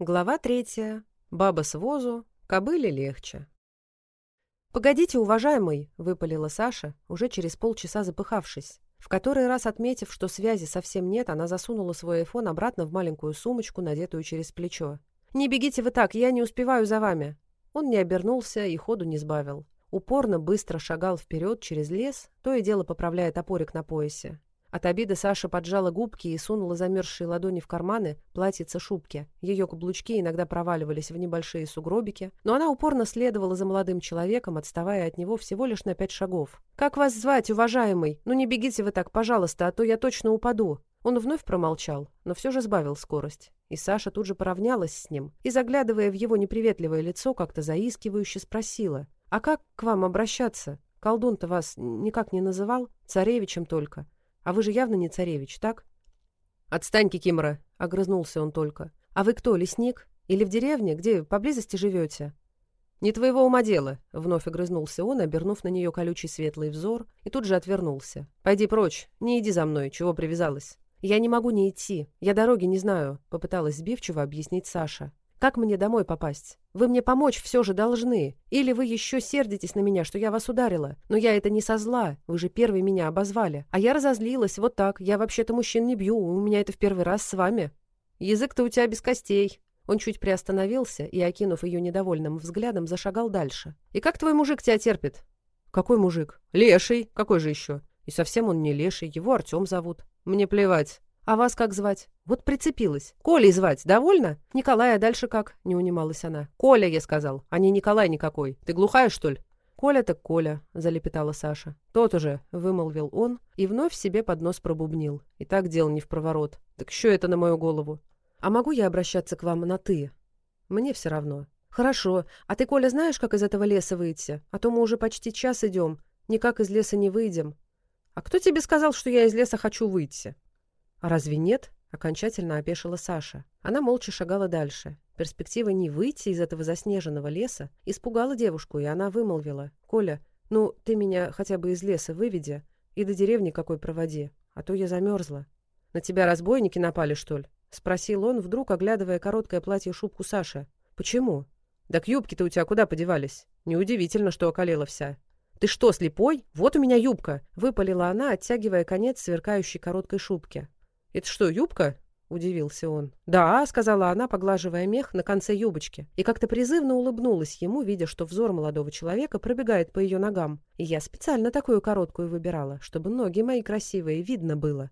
Глава третья. Баба с возу. Кобыле легче. «Погодите, уважаемый!» — выпалила Саша, уже через полчаса запыхавшись. В который раз отметив, что связи совсем нет, она засунула свой айфон обратно в маленькую сумочку, надетую через плечо. «Не бегите вы так, я не успеваю за вами!» Он не обернулся и ходу не сбавил. Упорно быстро шагал вперед через лес, то и дело поправляя топорик на поясе. От обиды Саша поджала губки и сунула замерзшие ладони в карманы платьица шубки. Ее каблучки иногда проваливались в небольшие сугробики, но она упорно следовала за молодым человеком, отставая от него всего лишь на пять шагов. «Как вас звать, уважаемый? Ну не бегите вы так, пожалуйста, а то я точно упаду». Он вновь промолчал, но все же сбавил скорость. И Саша тут же поравнялась с ним и, заглядывая в его неприветливое лицо, как-то заискивающе спросила, «А как к вам обращаться? Колдун-то вас никак не называл? Царевичем только». А вы же явно не царевич, так?» «Отстаньте, Кимра!» — огрызнулся он только. «А вы кто, лесник? Или в деревне, где поблизости живете?» «Не твоего ума дело!» — вновь огрызнулся он, обернув на нее колючий светлый взор, и тут же отвернулся. «Пойди прочь, не иди за мной, чего привязалась!» «Я не могу не идти, я дороги не знаю», — попыталась сбивчиво объяснить Саша. Как мне домой попасть? Вы мне помочь все же должны. Или вы еще сердитесь на меня, что я вас ударила. Но я это не со зла. Вы же первый меня обозвали. А я разозлилась, вот так. Я вообще-то мужчин не бью. У меня это в первый раз с вами. Язык-то у тебя без костей. Он чуть приостановился и, окинув ее недовольным взглядом, зашагал дальше. «И как твой мужик тебя терпит?» «Какой мужик?» «Леший. Какой же еще?» «И совсем он не леший. Его Артем зовут». «Мне плевать. «А вас как звать?» «Вот прицепилась. Колей звать, довольно?» «Николая дальше как?» — не унималась она. «Коля, я сказал, а не Николай никакой. Ты глухая, что ли?» «Коля так Коля», — залепетала Саша. «Тот уже», — вымолвил он и вновь себе под нос пробубнил. И так дело не в проворот. «Так еще это на мою голову?» «А могу я обращаться к вам на «ты»?» «Мне все равно». «Хорошо. А ты, Коля, знаешь, как из этого леса выйти? А то мы уже почти час идем. Никак из леса не выйдем». «А кто тебе сказал, что я из леса хочу выйти?» разве нет?» — окончательно опешила Саша. Она молча шагала дальше. Перспектива не выйти из этого заснеженного леса испугала девушку, и она вымолвила. «Коля, ну, ты меня хотя бы из леса выведя и до деревни какой проводи, а то я замерзла». «На тебя разбойники напали, что ли?» — спросил он, вдруг оглядывая короткое платье-шубку Саша. «Почему?» «Да к юбке-то у тебя куда подевались? Неудивительно, что околела вся». «Ты что, слепой? Вот у меня юбка!» — выпалила она, оттягивая конец сверкающей короткой шубки. «Это что, юбка?» — удивился он. «Да», — сказала она, поглаживая мех на конце юбочки, и как-то призывно улыбнулась ему, видя, что взор молодого человека пробегает по ее ногам. «Я специально такую короткую выбирала, чтобы ноги мои красивые видно было».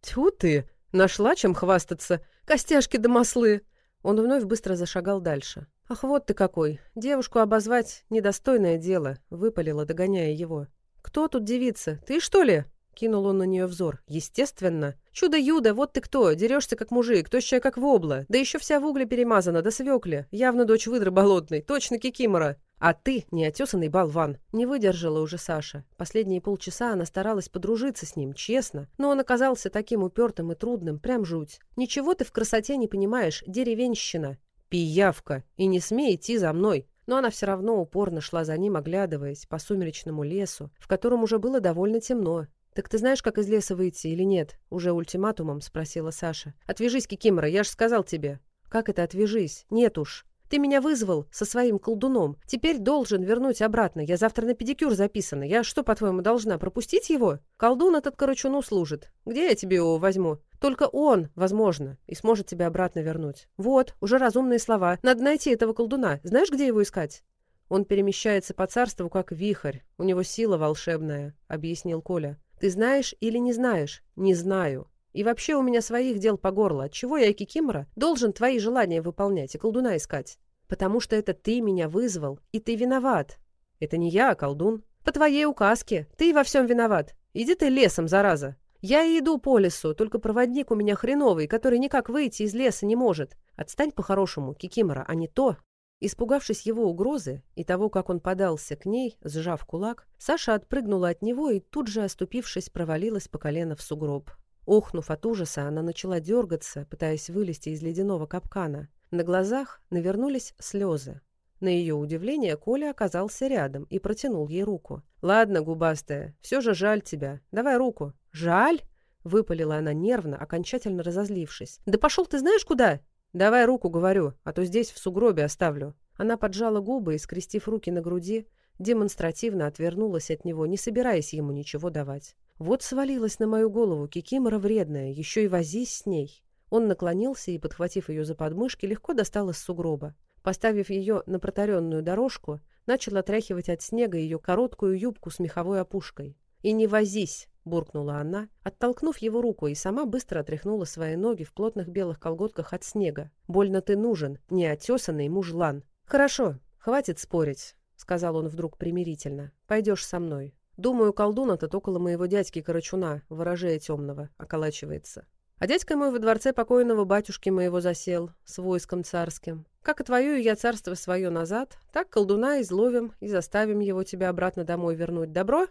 «Тьфу ты! Нашла чем хвастаться! Костяшки да маслы!» Он вновь быстро зашагал дальше. «Ах, вот ты какой! Девушку обозвать — недостойное дело!» — выпалила, догоняя его. «Кто тут девица? Ты, что ли?» — кинул он на нее взор. «Естественно!» Чудо Юда, вот ты кто, дерешься как мужик, тощая как вобла, да еще вся в угле перемазана, да свекли, явно дочь выдры болотной, точно кикимора. А ты, неотесанный болван, не выдержала уже Саша. Последние полчаса она старалась подружиться с ним, честно, но он оказался таким упертым и трудным, прям жуть. Ничего ты в красоте не понимаешь, деревенщина. Пиявка, и не смей идти за мной, но она все равно упорно шла за ним, оглядываясь по сумеречному лесу, в котором уже было довольно темно, «Так ты знаешь, как из леса выйти или нет?» — уже ультиматумом спросила Саша. «Отвяжись, Кикимора, я же сказал тебе». «Как это отвяжись? Нет уж. Ты меня вызвал со своим колдуном. Теперь должен вернуть обратно. Я завтра на педикюр записана. Я что, по-твоему, должна пропустить его? Колдун этот корочуну служит. Где я тебе его возьму?» Только он, возможно, и сможет тебя обратно вернуть. Вот, уже разумные слова. Надо найти этого колдуна. Знаешь, где его искать? Он перемещается по царству, как вихрь. У него сила волшебная, объяснил Коля. Ты знаешь или не знаешь? Не знаю. И вообще у меня своих дел по горло. Отчего я, Кикимора, должен твои желания выполнять и колдуна искать? Потому что это ты меня вызвал, и ты виноват. Это не я, а колдун. По твоей указке. Ты во всем виноват. Иди ты лесом, зараза. Я и иду по лесу, только проводник у меня хреновый, который никак выйти из леса не может. Отстань по-хорошему, Кикимора, а не то. Испугавшись его угрозы и того, как он подался к ней, сжав кулак, Саша отпрыгнула от него и тут же, оступившись, провалилась по колено в сугроб. Охнув от ужаса, она начала дергаться, пытаясь вылезти из ледяного капкана. На глазах навернулись слезы. На ее удивление Коля оказался рядом и протянул ей руку. «Ладно, губастая, все же жаль тебя. Давай руку». «Жаль?» — выпалила она нервно, окончательно разозлившись. «Да пошел ты знаешь куда!» «Давай руку, говорю, а то здесь в сугробе оставлю». Она поджала губы и, скрестив руки на груди, демонстративно отвернулась от него, не собираясь ему ничего давать. «Вот свалилась на мою голову кикимора вредная, еще и возись с ней». Он наклонился и, подхватив ее за подмышки, легко достал из сугроба. Поставив ее на протаренную дорожку, начал отряхивать от снега ее короткую юбку с меховой опушкой. «И не возись!» Буркнула она, оттолкнув его руку, и сама быстро отряхнула свои ноги в плотных белых колготках от снега. «Больно ты нужен, неотесанный мужлан». «Хорошо, хватит спорить», — сказал он вдруг примирительно. «Пойдешь со мной. Думаю, колдун этот около моего дядьки Карачуна, ворожея темного, околачивается. А дядька мой во дворце покойного батюшки моего засел, с войском царским. Как отвоюю я царство свое назад, так колдуна изловим и заставим его тебя обратно домой вернуть. Добро?»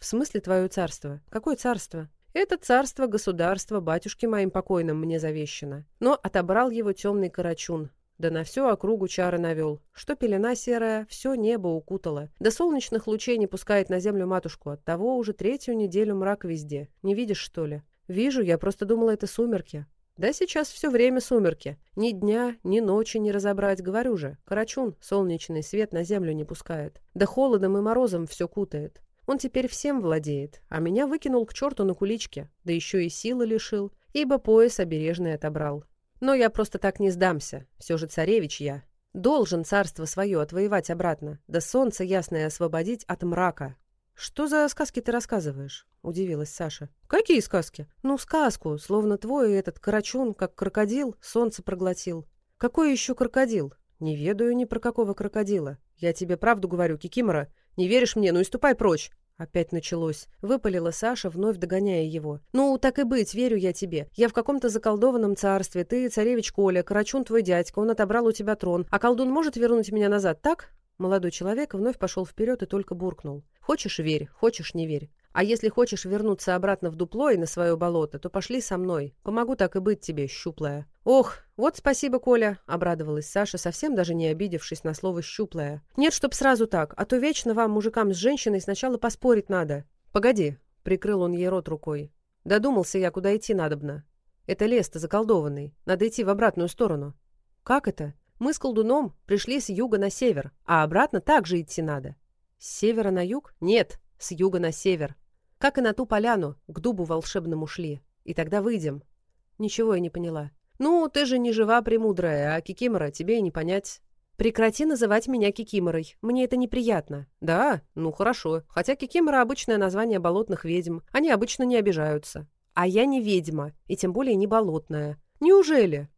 В смысле твое царство? Какое царство? Это царство, государства батюшки моим покойным мне завещено. Но отобрал его темный карачун. Да на всю округу чары навел, что пелена серая все небо укутала. До да солнечных лучей не пускает на землю матушку, от того уже третью неделю мрак везде. Не видишь, что ли? Вижу, я просто думала, это сумерки. Да сейчас все время сумерки. Ни дня, ни ночи не разобрать, говорю же. Карачун солнечный свет на землю не пускает. Да холодом и морозом все кутает. Он теперь всем владеет, а меня выкинул к черту на куличке, да еще и силы лишил, ибо пояс обережный отобрал. Но я просто так не сдамся, все же царевич я. Должен царство свое отвоевать обратно, да солнце ясное освободить от мрака. «Что за сказки ты рассказываешь?» — удивилась Саша. «Какие сказки?» «Ну, сказку, словно твой этот карачун, как крокодил, солнце проглотил». «Какой еще крокодил?» «Не ведаю ни про какого крокодила. Я тебе правду говорю, Кикимора. Не веришь мне? Ну и ступай прочь!» Опять началось. Выпалила Саша, вновь догоняя его. «Ну, так и быть, верю я тебе. Я в каком-то заколдованном царстве. Ты царевич Коля, Карачун твой дядька, он отобрал у тебя трон. А колдун может вернуть меня назад, так?» Молодой человек вновь пошел вперед и только буркнул. «Хочешь – верь, хочешь – не верь. А если хочешь вернуться обратно в дупло и на свое болото, то пошли со мной. Помогу так и быть тебе, щуплая». «Ох, вот спасибо, Коля», — обрадовалась Саша, совсем даже не обидевшись на слово «щуплая». «Нет, чтоб сразу так, а то вечно вам, мужикам с женщиной, сначала поспорить надо». «Погоди», — прикрыл он ей рот рукой. «Додумался я, куда идти надобно. Это лес-то заколдованный. Надо идти в обратную сторону». «Как это?» Мы с колдуном пришли с юга на север, а обратно также идти надо. С севера на юг? Нет, с юга на север. Как и на ту поляну, к дубу волшебному шли. И тогда выйдем. Ничего я не поняла. Ну, ты же не жива премудрая, а Кикимора тебе и не понять. Прекрати называть меня Кикиморой, мне это неприятно. Да, ну хорошо, хотя Кикимора обычное название болотных ведьм, они обычно не обижаются. А я не ведьма, и тем более не болотная. Неужели?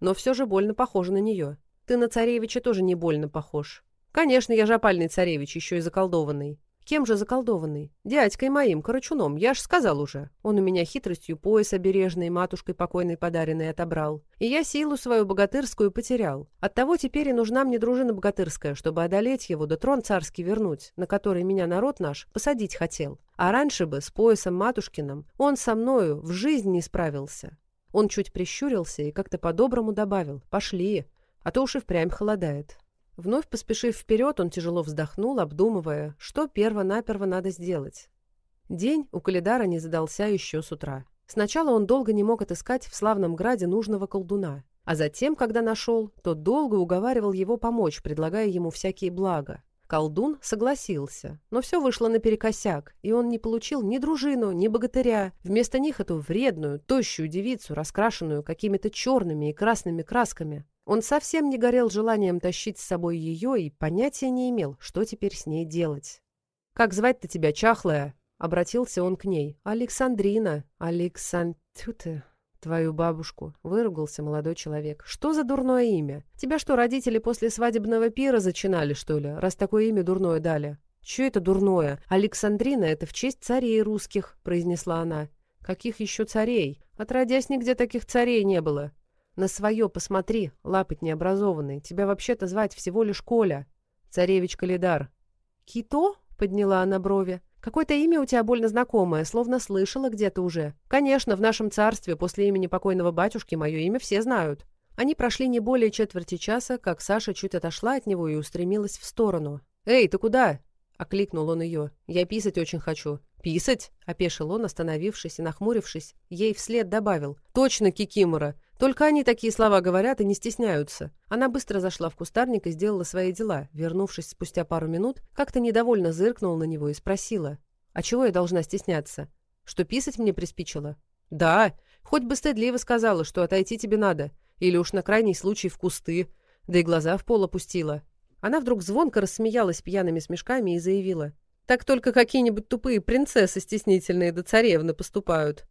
Но все же больно похоже на нее. Ты на царевича тоже не больно похож. Конечно, я же опальный царевич, еще и заколдованный. Кем же заколдованный? Дядькой моим, Корочуном, я ж сказал уже. Он у меня хитростью пояс обережный, матушкой покойной подаренный отобрал. И я силу свою богатырскую потерял. Оттого теперь и нужна мне дружина богатырская, чтобы одолеть его, да трон царский вернуть, на который меня народ наш посадить хотел. А раньше бы с поясом матушкиным он со мною в жизнь не справился. Он чуть прищурился и как-то по-доброму добавил «Пошли, а то уж и впрямь холодает. Вновь поспешив вперед, он тяжело вздохнул, обдумывая, что перво-наперво надо сделать. День у Калидара не задался еще с утра. Сначала он долго не мог отыскать в славном граде нужного колдуна, а затем, когда нашел, то долго уговаривал его помочь, предлагая ему всякие блага. Колдун согласился, но все вышло наперекосяк, и он не получил ни дружину, ни богатыря. Вместо них эту вредную, тощую девицу, раскрашенную какими-то черными и красными красками. Он совсем не горел желанием тащить с собой ее и понятия не имел, что теперь с ней делать. «Как звать-то тебя, чахлая?» — обратился он к ней. «Александрина, Александ... Твою бабушку!» — выругался молодой человек. «Что за дурное имя? Тебя что, родители после свадебного пира зачинали, что ли, раз такое имя дурное дали?» «Чё это дурное? Александрина — это в честь царей русских», — произнесла она. «Каких еще царей? Отродясь, нигде таких царей не было. На свое посмотри, лапоть необразованный. Тебя вообще-то звать всего лишь Коля. Царевич Калидар. Кито? Подняла она брови. Какое-то имя у тебя больно знакомое, словно слышала где-то уже. Конечно, в нашем царстве после имени покойного батюшки мое имя все знают. Они прошли не более четверти часа, как Саша чуть отошла от него и устремилась в сторону. «Эй, ты куда?» — окликнул он ее. «Я писать очень хочу». «Писать?» — опешил он, остановившись и нахмурившись. Ей вслед добавил. «Точно, Кикимора! Только они такие слова говорят и не стесняются. Она быстро зашла в кустарник и сделала свои дела. Вернувшись спустя пару минут, как-то недовольно зыркнула на него и спросила. «А чего я должна стесняться? Что писать мне приспичило?» «Да, хоть бы стыдливо сказала, что отойти тебе надо. Или уж на крайний случай в кусты. Да и глаза в пол опустила». Она вдруг звонко рассмеялась пьяными смешками и заявила. «Так только какие-нибудь тупые принцессы стеснительные до да царевны поступают».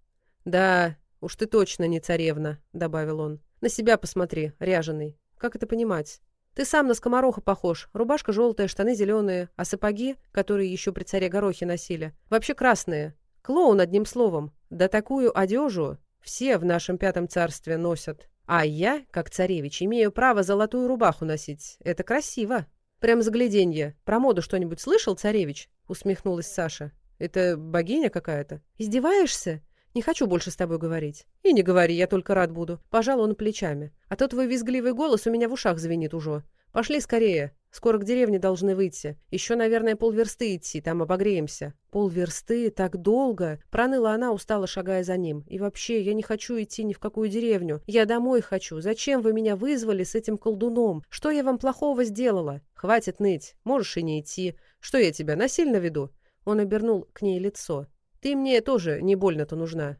«Да, «Уж ты точно не царевна», — добавил он. «На себя посмотри, ряженый. Как это понимать?» «Ты сам на скомороха похож. Рубашка желтая, штаны зеленые, а сапоги, которые еще при царе Горохе носили, вообще красные. Клоун, одним словом. Да такую одежу все в нашем пятом царстве носят. А я, как царевич, имею право золотую рубаху носить. Это красиво». «Прям загляденье. Про моду что-нибудь слышал, царевич?» — усмехнулась Саша. «Это богиня какая-то?» «Издеваешься?» Не хочу больше с тобой говорить. И не говори, я только рад буду. Пожал он плечами. А то твой визгливый голос у меня в ушах звенит уже. Пошли скорее. Скоро к деревне должны выйти. Еще, наверное, полверсты идти, там обогреемся. Полверсты? Так долго? Проныла она, устала шагая за ним. И вообще, я не хочу идти ни в какую деревню. Я домой хочу. Зачем вы меня вызвали с этим колдуном? Что я вам плохого сделала? Хватит ныть. Можешь и не идти. Что я тебя насильно веду? Он обернул к ней лицо. Ты мне тоже не больно-то нужна.